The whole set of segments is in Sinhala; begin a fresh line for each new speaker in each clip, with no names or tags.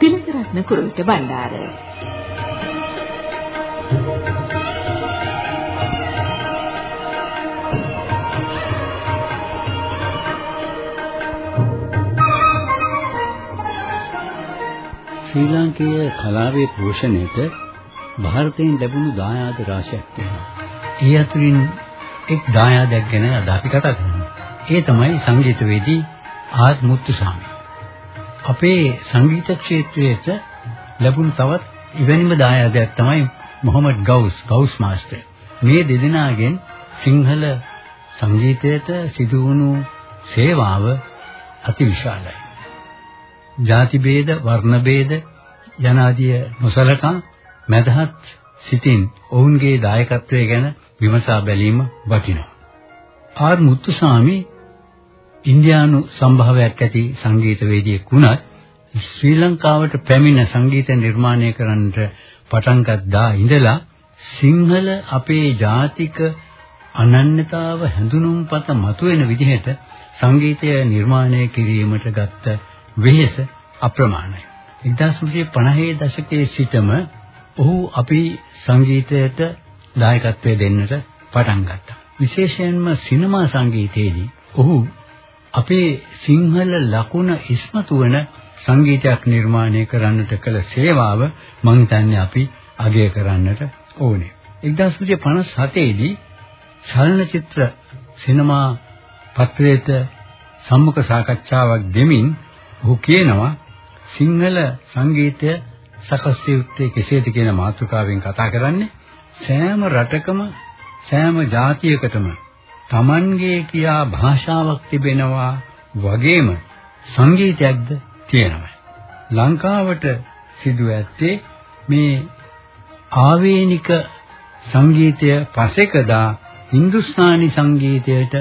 තිලකරත්න කුරුවිට බණ්ඩාර
ශ්‍රී ලාංකේය කලාවේ පෝෂණයට ಭಾರತයෙන් ලැබුණු දායාද රාශියක් තියෙනවා. ඒ අතුරින් එක් දායාදයක් ගැන අද අපි කතා කරනවා. ඒ තමයි සංගීතවේදී ආත් මුත්තු ස්වාමී. අපේ සංගීත ක්ෂේත්‍රයේට ලැබුණු තවත් ඉවැනිම දායාදයක් තමයි මොහමඩ් ගවුස් ගවුස් මාස්ටර්. මේ දෙදෙනාගෙන් සිංහල සංගීතයට සිදු වුණු සේවාව අතිවිශාලයි. ಜಾති ભેද, වර්ණ ભેද යනාදී නොසලකා මදහත් සිතින් ඔවුන්ගේ දායකත්වය ගැන විමසා බැලීම වටිනවා. ආර් මුත්තුසාමි ඉන්දියානු සම්භාවයක් ඇති සංගීතවේදියෙක් වුණත් ශ්‍රී ලංකාවට පැමිණ සංගීත නිර්මාණය කරන්නට පටන් ගත්තා ඉඳලා සිංහල අපේ ජාතික අනන්‍යතාව හැඳුනුම්පත මතුවෙන විදිහට සංගීතය නිර්මාණය කිරීමට ගත්ත වෙහෙස අප්‍රමාණයි. 1950 දශකයේ සිටම ඔහු අපි සංගීතයට දායකත්වය දෙන්නට පටන් ගත්තා. විශේෂයෙන්ම සිනමා සංගීතයේදී ඔහු අපේ සිංහල ලකුණ ඉස්මතු වන සංගීතයක් නිර්මාණය කරන්නට කළ සේවාව මම හිතන්නේ අපි අගය කරන්නට ඕනේ. 1957 දී චලනචිත්‍ර සිනමා පත්‍රයේට සම්මුඛ සාකච්ඡාවක් දෙමින් ඔහු කියනවා සිංහල සංගීතය සකස් යුත්තේ කෙසේද කියන මාතෘකාවෙන් කතා කරන්නේ සෑම රටකම සෑම ජාතියකටම Tamanගේ කියා භාෂාවක් තිබෙනවා වගේම සංගීතයක්ද තියෙනවා. ලංකාවට සිදු ඇත්තේ මේ ආවේනික සංගීතය පසෙකදා හින්දුස්ථානි සංගීතයට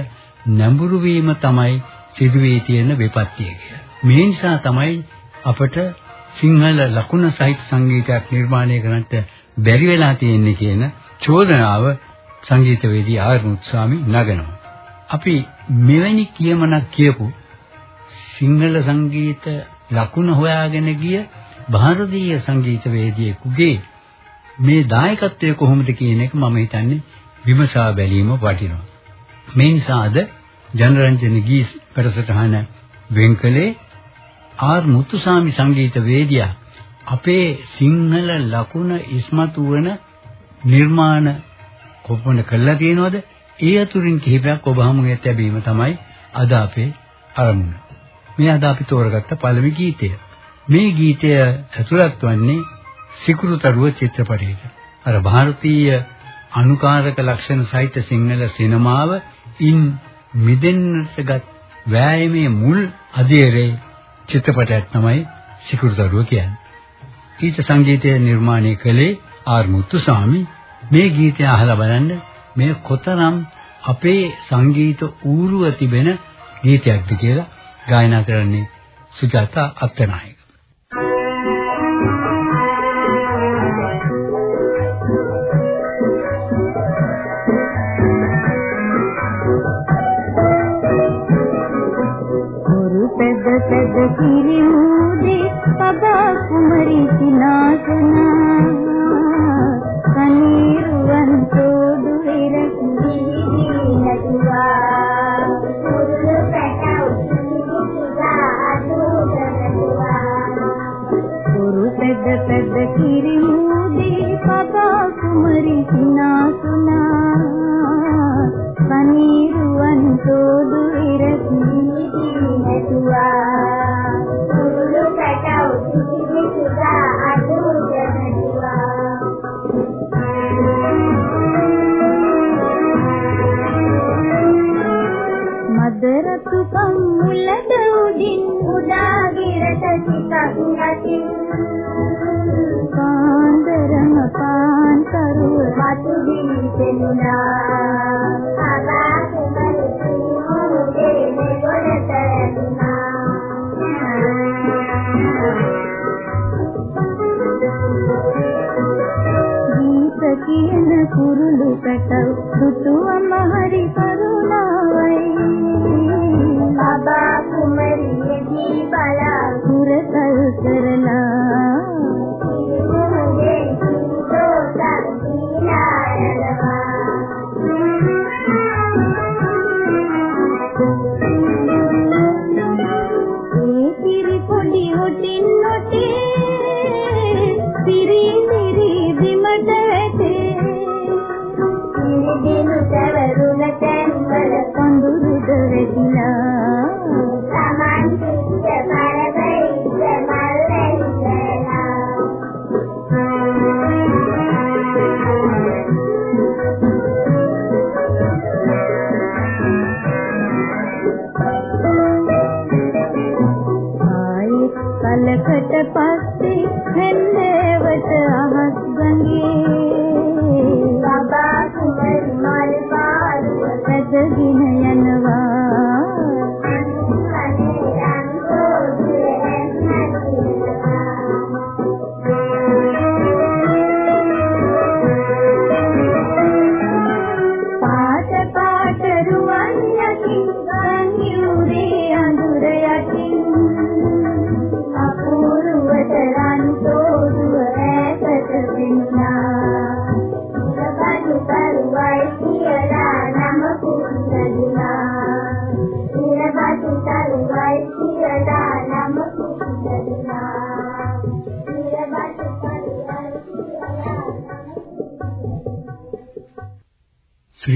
නැඹුරු වීම තමයි සිදුවී තියෙන විපත්තිය කියලා. මේ නිසා තමයි අපට සිංහල ලකුණ සහිත සංගීතයක් නිර්මාණය කරන්නට බැරි වෙලා තියෙන්නේ කියන චෝදනාව සංගීතවේදී ආර් මුත්සාමි නගනවා. අපි මෙවැනි කියමනක් කියපු සිංහල සංගීත ලකුණ හොයාගෙන ගිය ಭಾರತೀಯ සංගීතවේදියෙකුගේ මේ දායකත්වය කොහොමද කියන එක මම හිතන්නේ විමසා බැලීම වටිනවා. මේ නිසාද ජනරන්ජන ගීස් වැඩසටහන වෙන්කලේ ආර් මුතුසාමි සංගීතවේදියා අපේ සිංහල ලකුණ ඉස්මතු වන නිර්මාණ කොපමණ කළා තියෙනවද? ඒ අතුරින් කිහිපයක් ඔබ හමුවේ ලැබීම තමයි අද අපේ අරමුණ. මේ අද අපි තෝරගත්ත පළවෙනි ගීතය. මේ ගීතය ඇතුළත් වන්නේ සිකුරුතරුව චිත්‍රපටයට. අර ಭಾರತೀಯ අනුකාරක ලක්ෂණ සහිත සිංහල සිනමාව ඉන් මිදෙන්නටගත් වෑයමේ මුල් අධීරේ චිත්‍රපටයක් තමයි සිකුරුතරුව කියන්නේ. ගීත සංගීතය නිර්මාණය කළේ ආර් මුත්තුසාමි මේ ගීතය අහලා බලන්න මේ කොතරම් අපේ සංගීත ඌරුව තිබෙන ගීතයක්ද කියලා ගායනා කරන්නේ සුජාතා අත්තනායක.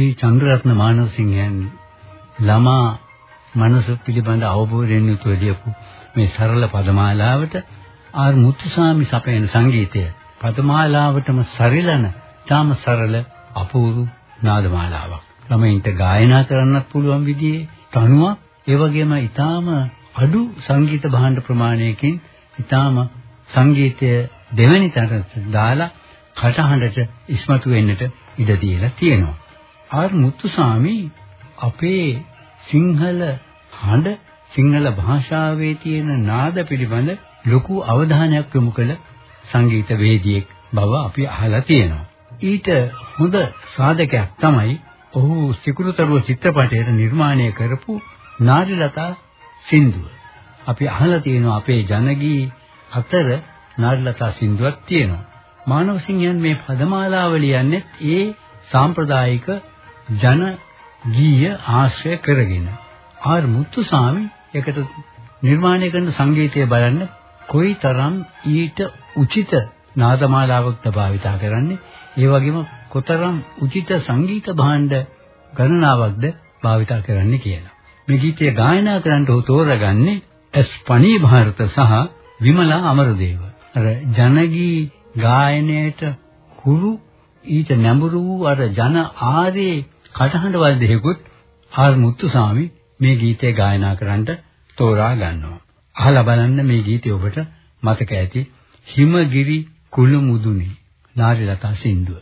ශ්‍රී චන්ද්‍රරත්න මානවසිංහයන් ළමා මනස පිළිබඳ අවබෝධයෙන් යුතුව ලියපු මේ සරල පදමාලාවට ආර් මුත්තුසාමි සපයන සංගීතය පදමාලාවටම සරිලන තාම සරල අපූර්ව නාදමාලාවක්. ළමයින්ට ගායනා කරන්නත් පුළුවන් විදිහේ තනුවක් ඒ වගේම ඊටාම අඩු සංගීත භාණ්ඩ ප්‍රමාණයකින් ඊටාම සංගීතය දෙවැනි තැනට දාලා කටහඬට ඉස්මතු වෙන්නට ඉඩ දීලා තියෙනවා. ආර් මුත්තුසාමි අපේ සිංහල හඬ සිංහල භාෂාවේ තියෙන නාද පිළිබඳ ලොකු අවධානයක් යොමු කළ සංගීත වේදිකෙක් බව අපි අහලා තියෙනවා. ඊට හොඳ සාධකයක් තමයි ඔහු සිකුරුතරුව චිත්‍රපටයට නිර්මාණය කරපු නාරිලතා සින්දුව. අපි අහලා තියෙනවා අපේ ජනගී අතර නාරිලතා සින්දුවක් තියෙනවා. මානව සිංහයන් මේ පදමාලාව ලියන්නේ ඒ සාම්ප්‍රදායික ජන ගීය ආශ්‍රය කරගෙන ආර් මුත්තුසාමි එකට නිර්මාණය කරන සංගීතය බලන්න කොයිතරම් ඊට උචිත නාදමාලාවක්ද භාවිතා කරන්නේ ඒ වගේම කොතරම් උචිත සංගීත භාණ්ඩ ගණනාවක්ද භාවිතා කරන්නේ කියලා. මේ ගීතය ගායනා කරන්න උ තෝරගන්නේ එස් පණී ಭಾರತ සහ විමලා අමරදේව. අර ජනගී ගායනයේට හුරු ඊට නැඹුරු වූ අර ජන ආරේ කටහඬ වල්දෙහිකුත් ආර් මුත්තුසාමි මේ ගීතය ගායනා කරන්නට තෝරා ගන්නවා. අහලා බලන්න මේ ගීතය ඔබට මතක ඇති හිමගිරි කුළු මුදුනේ නාරිලතා සින්දුව.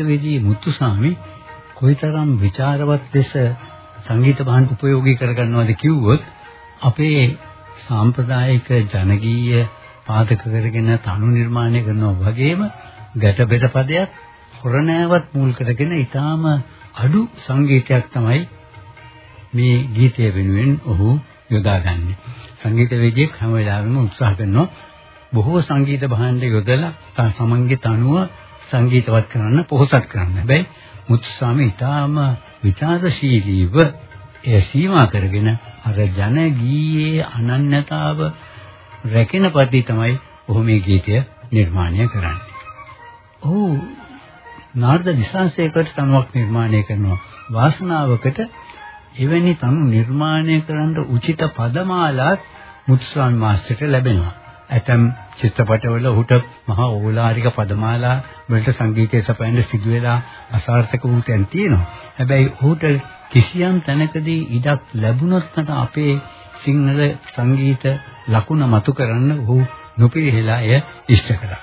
සංගීතවේදී මුත්තුසාමි කොයිතරම් ਵਿਚාරවත් ලෙස සංගීත භාණ්ඩ උපයෝගී කරගන්නවද කිව්වොත් අපේ සාම්ප්‍රදායික ජනගීය පාදක කරගෙන තනු නිර්මාණය කරනවා වගේම ගැට බෙද පදයක් හොරණෑවත් මුල් කරගෙන ඊටාම අඩු සංගීතයක් තමයි මේ ගීතය වෙනුවෙන් ඔහු යොදාගන්නේ. සංගීතවේදියෙක් හැම වෙලාවෙම උත්සාහ කරනවා බොහෝ සංගීත භාණ්ඩ යොදලා තමන්ගේ තනුව සංගීතවත් කරන්න පොහොසත් කරන්න. හැබැයි මුත්සාමි ඊටාම විචාරශීලීව එය සීමා කරගෙන අර ජන ගීයේ අනන්‍යතාව රැකෙන පරිදි තමයි ඔහු මේ ගීතය නිර්මාණය කරන්නේ. ඔහු නාර්ද දිසාසේකට තනුවක් නිර්මාණය කරනවා. වාසනාවකට එවැනි තනු නිර්මාණය කරන්න උචිත පදමාලාත් මුත්ස්වාමි මාස්ටර්ට ලැබෙනවා. ඇතම් චිත්‍රපටවල ඔහුට මහා ඕලාරික පදමාලා වලට සංගීතය සපයන්න සිදු වෙලා අසාර්ථක වූ තැන් තියෙනවා. හැබැයි ඔහුට කිසියම් තැනකදී ඉඩක් ලැබුණොත් අපේ සිංහල සංගීත ලකුණ මතු කරන්න ඔහු නොපිරිහෙලා එය ඉෂ්ට කළා.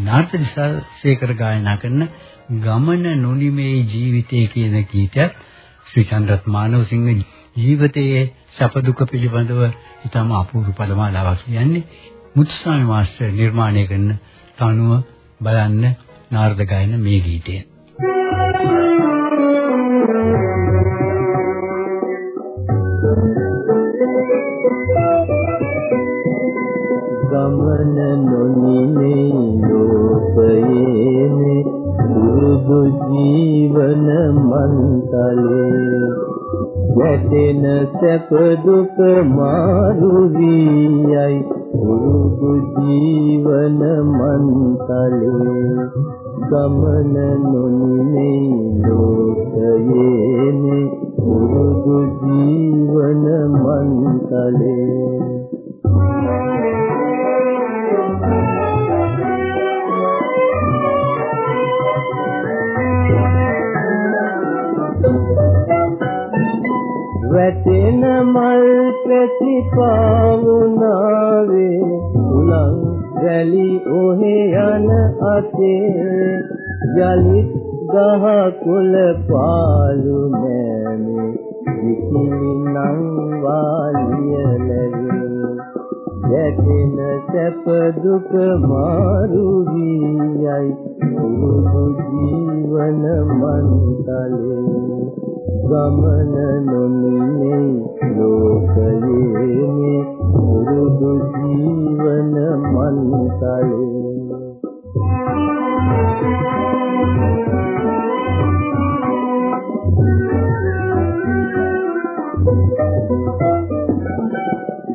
නාට්‍ය දිසාසේකර ගායනා කරන ගමන නොනිමේ ජීවිතය කියන ගීතයත් ශ්‍රී චන්ද්‍රත් මානවසිංහ ජීවිතයේ සැප දුක පිළිබඳව ඊටම අපූර්ව පදමාලාවක් කියන්නේ මුත්සාමි මාස්ටර් නිර්මාණය කරන තනුව බලන්න නාරද ගායන මේ ගීතය.
ගමන නොනිමේ ලෝකයේනේ දුරුදු ජීවන මන්තලේ වැටෙන සැප දුක මාරු වී පුරුදු ජීවන මන්තලේ ගමන නොනිමේ ලෝකයේනේ පුරුදු ජීවන මන්තලේ වැටෙන මල් ප්‍රතිපාවුනාවේ උලං රැලි ඔහේ යන අතේ යලිත් ගහ කුල පාලු මෑමේ විකිනං වාලිය ලැබේ. දැකෙන සැප දුක මාරු වී යයි. ජීවන මන්තලේ ගමන නොමිනේ ලෝකයේනි මුරුදු ජීවන මන්තලේ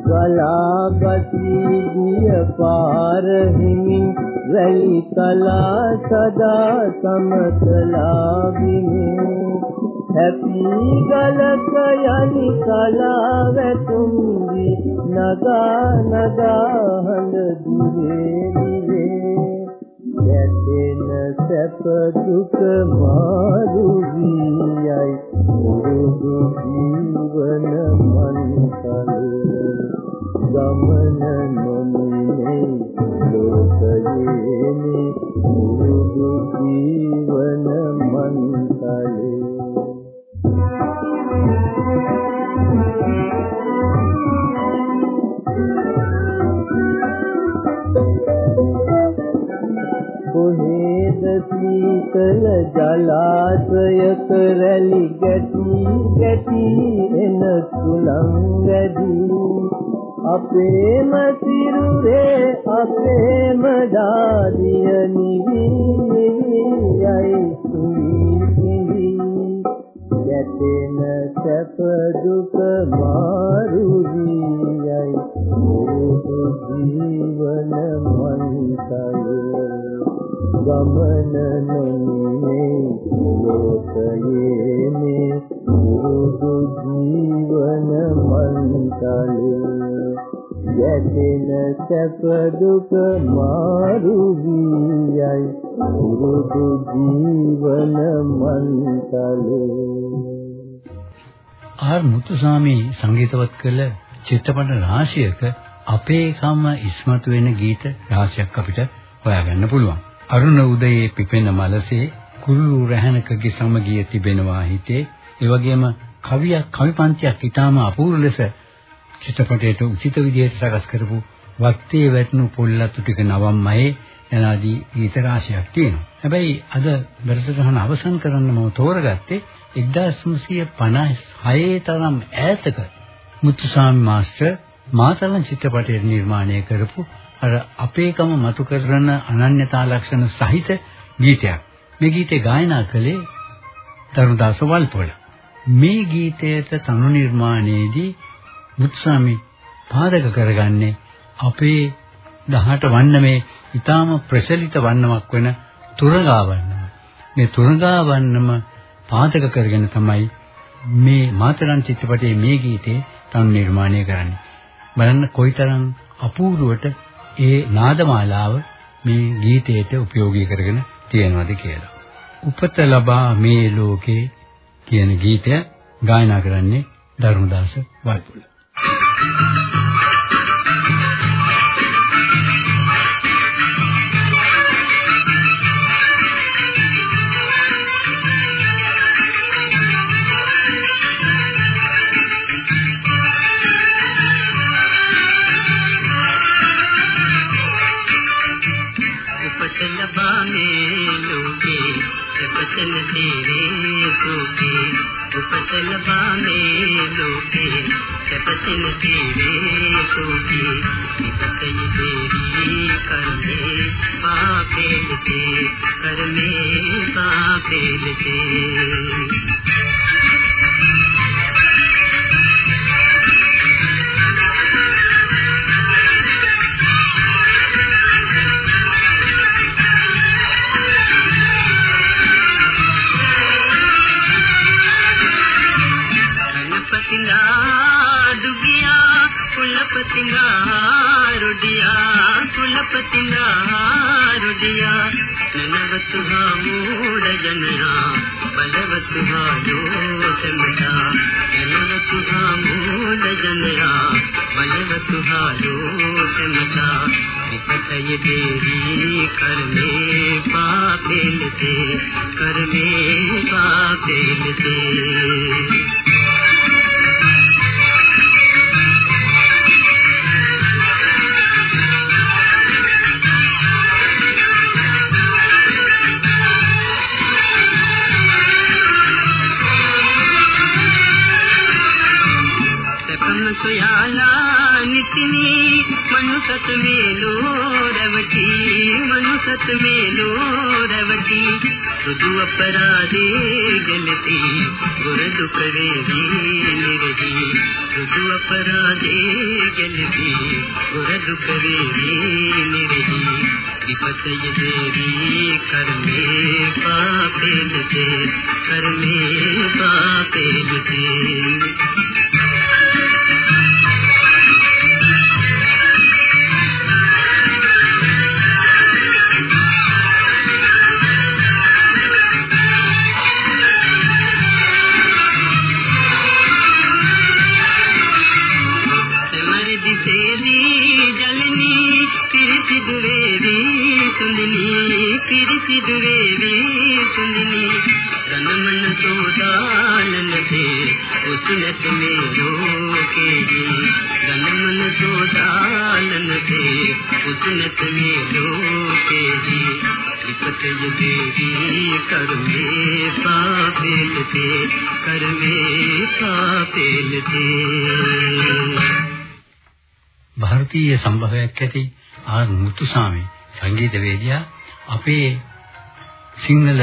ගලාගති ගිය පාර හිමින් වැලි තලා සදා සමතලා බිනේ හැපි ගලක යනි කලා වැතුම්වි නගා නගා හඬ දිවේ දිවේ යැදෙන සැප දුක මාරු වීයයි මුරුදු ජීවන මන්තලේ ගමන නොමිනේ ලෝකයේනි මුරුදු ජීවන මන්තලේ කොහේද සීතල ජලාශයක රැලි ගැටි ගැටි එන සුළං වැඩි අපේම සිරුරේ අපේම දාදිය නිවි. යැතෙන සැප දුක මාරු වීයයි. මුරුදු ජීවන මන්තලේ ගමන නොනේ ලෝකයේනේ මුරුදු ජීවන මන්තලේ යැතෙන සැප දුක මාරු වීයයි මුරුදු ජීවන මන්තලේ
ආර් මුතුසාමි සංගීතවත් කළ චිත්‍රපට රාශියක අපේ කම ඉස්මතු වෙන ගීත රාශියක් අපිට හොයාගන්න පුළුවන්. අරුණ උදයේ පිපෙන මලසේ කුරුළු රැහනකගේ සමගිය තිබෙනවා හිතේ. ඒ වගේම කවියක් කවි පන්තියක් ඊටාම අපූර්ව ලෙස චිත්‍රපටයට උචිත විදිහට සකස් කරපු වත්තේ වැටුණු පොල්ලතු ටික නවම්මයේ යනාදී ගීත රාශියක් තියෙනවා. හැබැයි අද වැඩසටහන අවසන් කරන්න මම තෝරගත්තේ 1956 තරම් ඈතක මුතුසාමි මාස්ටර් මාතලන් චිත්‍රපටයේ නිර්මාණය කරපු අර අපේකම මතු කරන අනන්‍යතා ලක්ෂණ සහිත ගීතයක්. මේ ගීතේ ගායනා කළේ තරුණදාස වල්පොල. මේ ගීතයට තනු නිර්මාණයේදී මුත්සාමි පාදක කරගන්නේ අපේ 18 වන්නමේ ඊටාම ප්‍රචලිත වන්නමක් වෙන තුරගා වන්නම. මේ තුරගා වන්නම පාදක කරගෙන තමයි මේ මාතරන් චිත්‍රපටයේ මේ ගීතේ තන් නිර්මාණය කරන්නේ. බලන්න කොයිතරම් අපූර්වට ඒ නාදමාලාව මේ ගීතයට උපයෝගී කරගෙන තියෙනවද කියලා. උපත ලබා මේ ලෝකේ කියන ගීතය ගායනා කරන්නේ ධර්මදාස වල්පොල.
Thank you. සුවඳ පානේ ලෝකේ සැපතින් පීවේ සුඛී පිටකේ දේවි කන්නේ පාපේ නිතේ කරමේ පාපේ නිතේ सुहानो चंदा बलव सुहामो लगनरा बलव सुहानो चंदा विपतय देवी करने पापेल ते करने पापेल ते සුදු අපරාධේ ගලති ගුර දුක වේවි නිරදී. සුදු අපරාධේ ගැලවී උරදු කරේ නිරෙහි විපතය දේවි කර්මේ පාපේලතේ කර්මේ පාපේලතේ भेद थे कर में සාපේන
ಭಾರತೀಯ සම්භවයක් ඇති ආර් මුතුසාමි සංගීතවේදියා අපේ සිංහල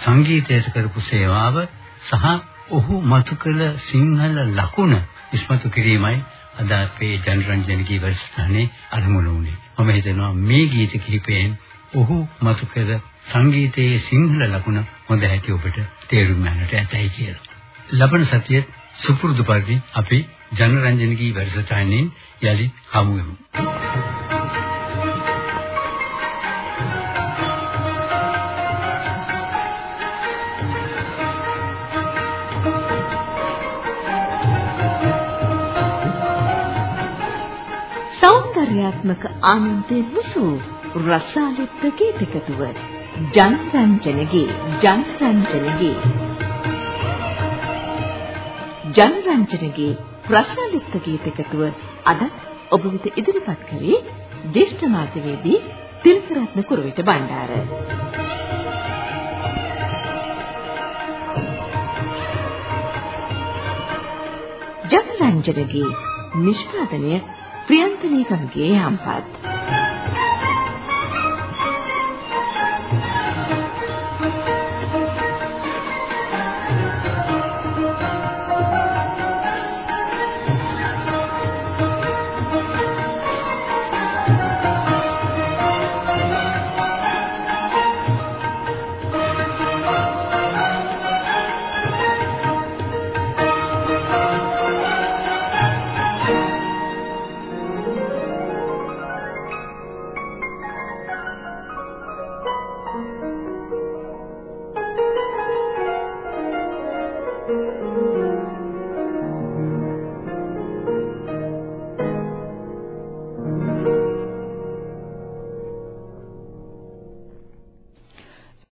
සංගීතයට කරපු සේවාව සහ ඔහු මතු කළ සිංහල ලකුණ ඉස්මතු කිරීමයි අද අපේ ජනරන්ජන ගීවස්ථානයේ අරමුණු වුණේ. මම හිතනවා මේ ගීත කිහිපයෙන් ඔහු මතු කළ සංගීතයේ සිංහල ලකුණ හොඳ හැටි ඔබට තේරුම් ගන්නට ඇතයි කියලා. ලබන සතියේ සුපුරුදු පරිදි අපි ජනරන්ජනගේ වැඩසටහනින් යලි හමු වෙමු.
සෞන්දර්යාත්මක ආනන්දයෙන් මුසු රසාලිත් ගීතකතුව ජනරංජනගේ ජනරංජනගේ. ජනරංජනගේ රසාලිත් ගීතකතුව අද ඔබ වෙත ඉදිරිපත් කළේ ජේෂ්ඨ මාධ්‍යවේදී තිලකරත්න කුරුවිට බණ්ඩාර. ජනරංජනගේ නිෂ්පාදනය ප්‍රියන්තනී කමගේ යම්පත්.